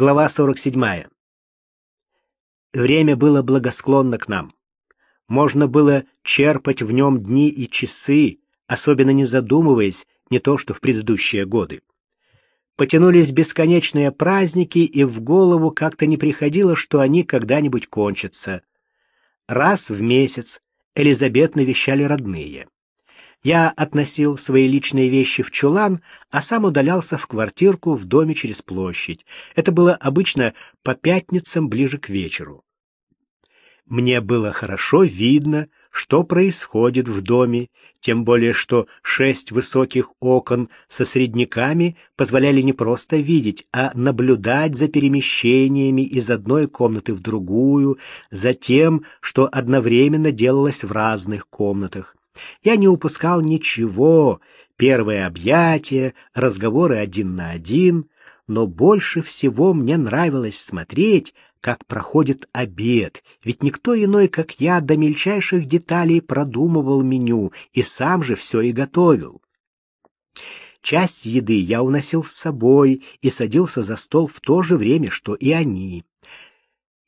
Глава 47. Время было благосклонно к нам. Можно было черпать в нем дни и часы, особенно не задумываясь, не то что в предыдущие годы. Потянулись бесконечные праздники, и в голову как-то не приходило, что они когда-нибудь кончатся. Раз в месяц Элизабет навещали родные. Я относил свои личные вещи в чулан, а сам удалялся в квартирку в доме через площадь. Это было обычно по пятницам ближе к вечеру. Мне было хорошо видно, что происходит в доме, тем более что шесть высоких окон со средняками позволяли не просто видеть, а наблюдать за перемещениями из одной комнаты в другую, за тем, что одновременно делалось в разных комнатах. Я не упускал ничего, первое объятие, разговоры один на один, но больше всего мне нравилось смотреть, как проходит обед, ведь никто иной, как я, до мельчайших деталей продумывал меню и сам же все и готовил. Часть еды я уносил с собой и садился за стол в то же время, что и они.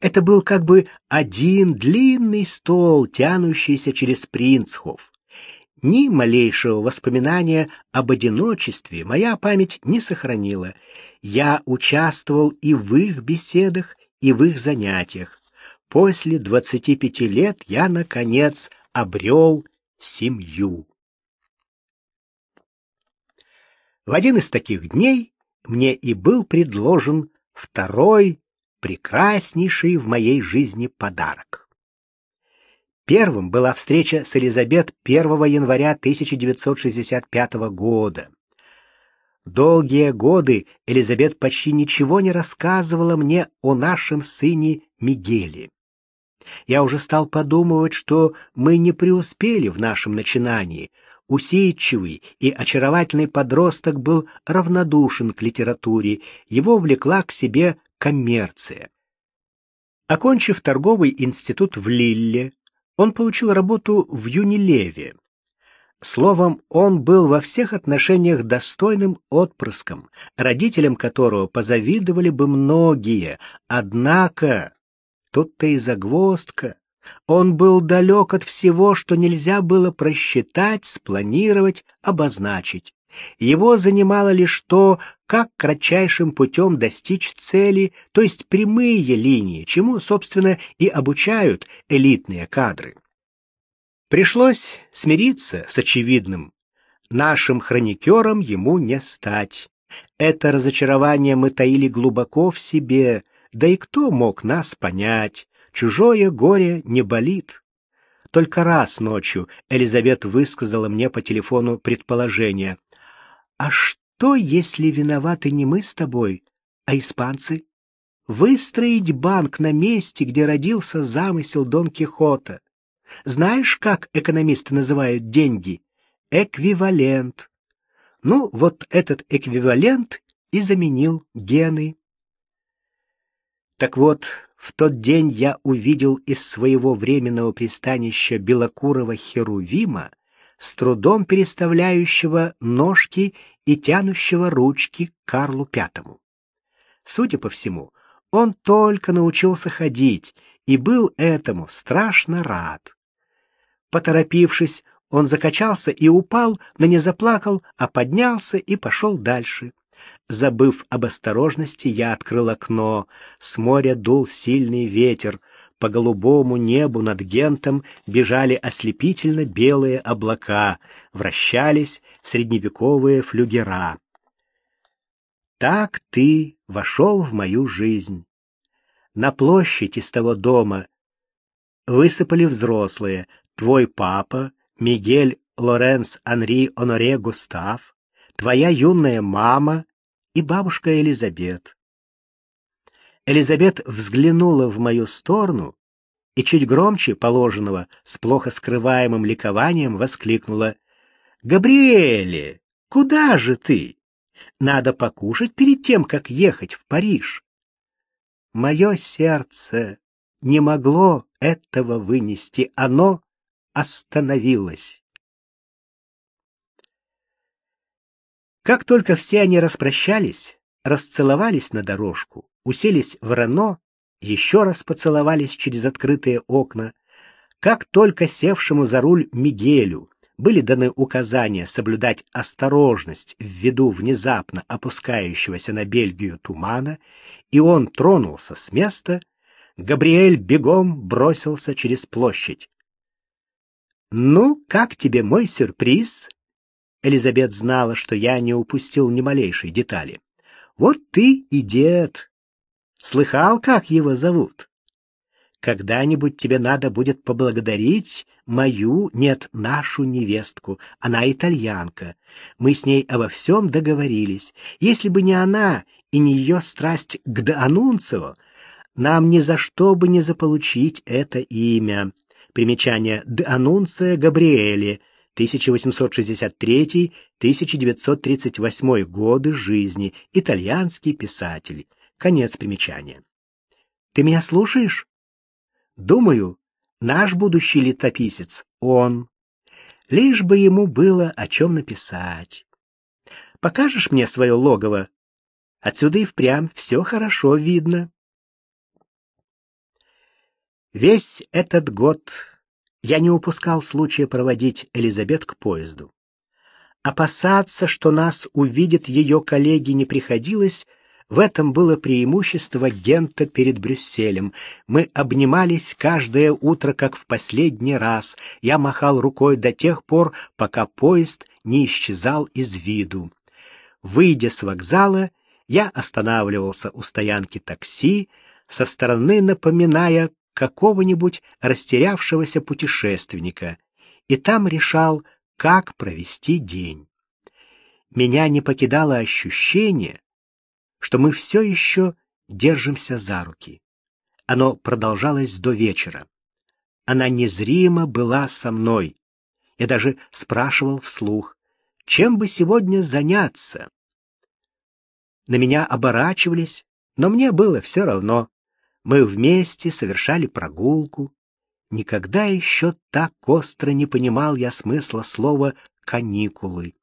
Это был как бы один длинный стол, тянущийся через Принцхоф. Ни малейшего воспоминания об одиночестве моя память не сохранила. Я участвовал и в их беседах, и в их занятиях. После двадцати пяти лет я, наконец, обрел семью. В один из таких дней мне и был предложен второй прекраснейший в моей жизни подарок. Первым была встреча с Элизабет 1 января 1965 года. Долгие годы Элизабет почти ничего не рассказывала мне о нашем сыне Мигеле. Я уже стал подумывать, что мы не преуспели в нашем начинании. Усидчивый и очаровательный подросток был равнодушен к литературе, его влекла к себе коммерция. Окончив торговый институт в Лилле, он получил работу в Юнилеве. Словом, он был во всех отношениях достойным отпрыском, родителям которого позавидовали бы многие. Однако, тут-то и загвоздка. Он был далек от всего, что нельзя было просчитать, спланировать, обозначить. Его занимало лишь то, как кратчайшим путем достичь цели, то есть прямые линии, чему, собственно, и обучают элитные кадры. Пришлось смириться с очевидным. Нашим хроникером ему не стать. Это разочарование мы таили глубоко в себе, да и кто мог нас понять? Чужое горе не болит. Только раз ночью Элизабет высказала мне по телефону предположение — а что, если виноваты не мы с тобой, а испанцы? Выстроить банк на месте, где родился замысел Дон Кихота. Знаешь, как экономисты называют деньги? Эквивалент. Ну, вот этот эквивалент и заменил гены. Так вот, в тот день я увидел из своего временного пристанища белокурого херувима с трудом переставляющего ножки и тянущего ручки к Карлу Пятому. Судя по всему, он только научился ходить и был этому страшно рад. Поторопившись, он закачался и упал, но не заплакал, а поднялся и пошел дальше. Забыв об осторожности, я открыл окно. С моря дул сильный ветер. По голубому небу над Гентом бежали ослепительно белые облака, вращались средневековые флюгера. Так ты вошел в мою жизнь. На площадь из того дома высыпали взрослые, твой папа, Мигель Лоренс Анри Оноре Густав, твоя юная мама и бабушка Элизабет. Элизабет взглянула в мою сторону и чуть громче положенного, с плохо скрываемым ликованием воскликнула. «Габриэле, куда же ты? Надо покушать перед тем, как ехать в Париж». Мое сердце не могло этого вынести, оно остановилось. Как только все они распрощались, расцеловались на дорожку, уселись в Рено, еще раз поцеловались через открытые окна. Как только севшему за руль Мигелю были даны указания соблюдать осторожность ввиду внезапно опускающегося на Бельгию тумана, и он тронулся с места, Габриэль бегом бросился через площадь. «Ну, как тебе мой сюрприз?» Элизабет знала, что я не упустил ни малейшей детали. «Вот ты и дед. Слыхал, как его зовут? Когда-нибудь тебе надо будет поблагодарить мою, нет, нашу невестку. Она итальянка. Мы с ней обо всем договорились. Если бы не она и не ее страсть к Д'Анунцио, нам ни за что бы не заполучить это имя. Примечание Д'Анунцио Габриэле, 1863-1938 годы жизни, итальянский писатель. Конец примечания. Ты меня слушаешь? Думаю, наш будущий летописец — он. Лишь бы ему было о чем написать. Покажешь мне свое логово? Отсюда и впрямь все хорошо видно. Весь этот год я не упускал случая проводить Элизабет к поезду. Опасаться, что нас увидят ее коллеги, не приходилось, в этом было преимущество Гента перед Брюсселем. Мы обнимались каждое утро, как в последний раз. Я махал рукой до тех пор, пока поезд не исчезал из виду. Выйдя с вокзала, я останавливался у стоянки такси, со стороны напоминая какого-нибудь растерявшегося путешественника, и там решал, как провести день. Меня не покидало ощущение, что мы все еще держимся за руки. Оно продолжалось до вечера. Она незримо была со мной. Я даже спрашивал вслух, чем бы сегодня заняться. На меня оборачивались, но мне было все равно. Мы вместе совершали прогулку. Никогда еще так остро не понимал я смысла слова «каникулы».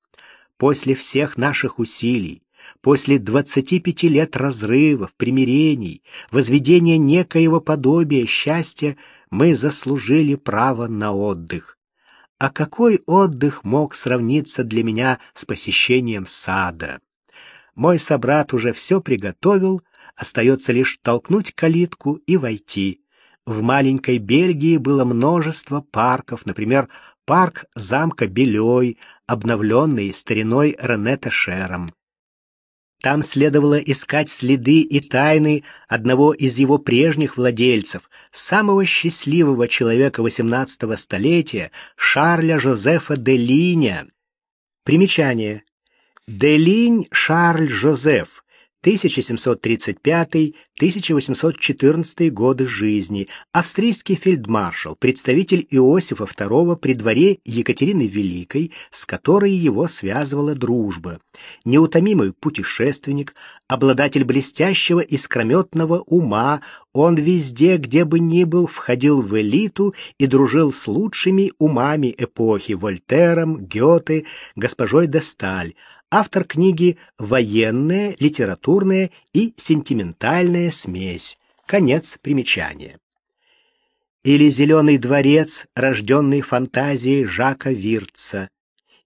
После всех наших усилий, после 25 лет разрывов, примирений, возведения некоего подобия счастья, мы заслужили право на отдых. А какой отдых мог сравниться для меня с посещением сада? Мой собрат уже все приготовил, Остается лишь толкнуть калитку и войти. В маленькой Бельгии было множество парков, например, парк замка Белёй, обновленный стариной Ренета Шером. Там следовало искать следы и тайны одного из его прежних владельцев, самого счастливого человека XVIII столетия, Шарля Жозефа де Линя. Примечание. Де Линь Шарль Жозеф, 1735-1814 годы жизни, австрийский фельдмаршал, представитель Иосифа II при дворе Екатерины Великой, с которой его связывала дружба, неутомимый путешественник, обладатель блестящего искрометного ума, он везде, где бы ни был, входил в элиту и дружил с лучшими умами эпохи Вольтером, Гёте, госпожой де Сталь, автор книги «Военная, литературная и сентиментальная смесь». Конец примечания. Или «Зеленый дворец, рожденный фантазией Жака Вирца»,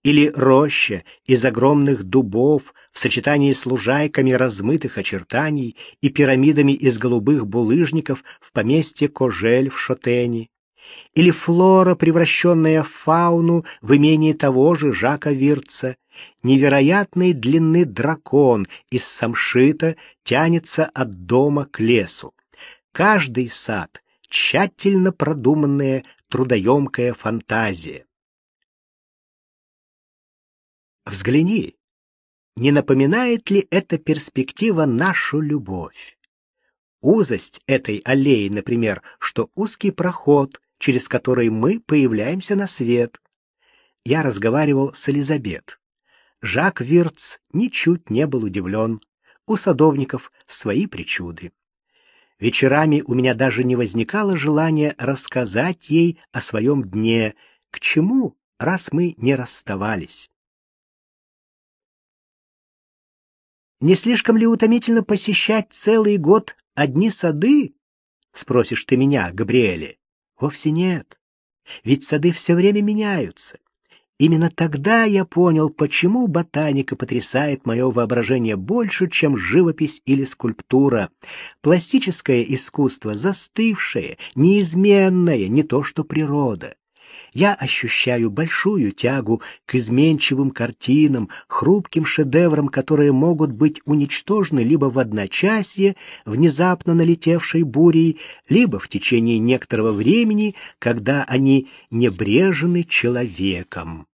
или «Роща из огромных дубов в сочетании с лужайками размытых очертаний и пирамидами из голубых булыжников в поместье Кожель в Шотене», или «Флора, превращенная в фауну в имении того же Жака Вирца», Невероятной длины дракон из самшита тянется от дома к лесу. Каждый сад — тщательно продуманная трудоемкая фантазия. Взгляни, не напоминает ли эта перспектива нашу любовь? Узость этой аллеи, например, что узкий проход, через который мы появляемся на свет. Я разговаривал с Элизабет. Жак Вирц ничуть не был удивлен. У садовников свои причуды. Вечерами у меня даже не возникало желания рассказать ей о своем дне, к чему, раз мы не расставались. Не слишком ли утомительно посещать целый год одни сады? Спросишь ты меня, Габриэле. Вовсе нет. Ведь сады все время меняются. Именно тогда я понял, почему ботаника потрясает мое воображение больше, чем живопись или скульптура. Пластическое искусство застывшее, неизменное, не то что природа я ощущаю большую тягу к изменчивым картинам, хрупким шедеврам, которые могут быть уничтожены либо в одночасье, внезапно налетевшей бурей, либо в течение некоторого времени, когда они небрежены человеком.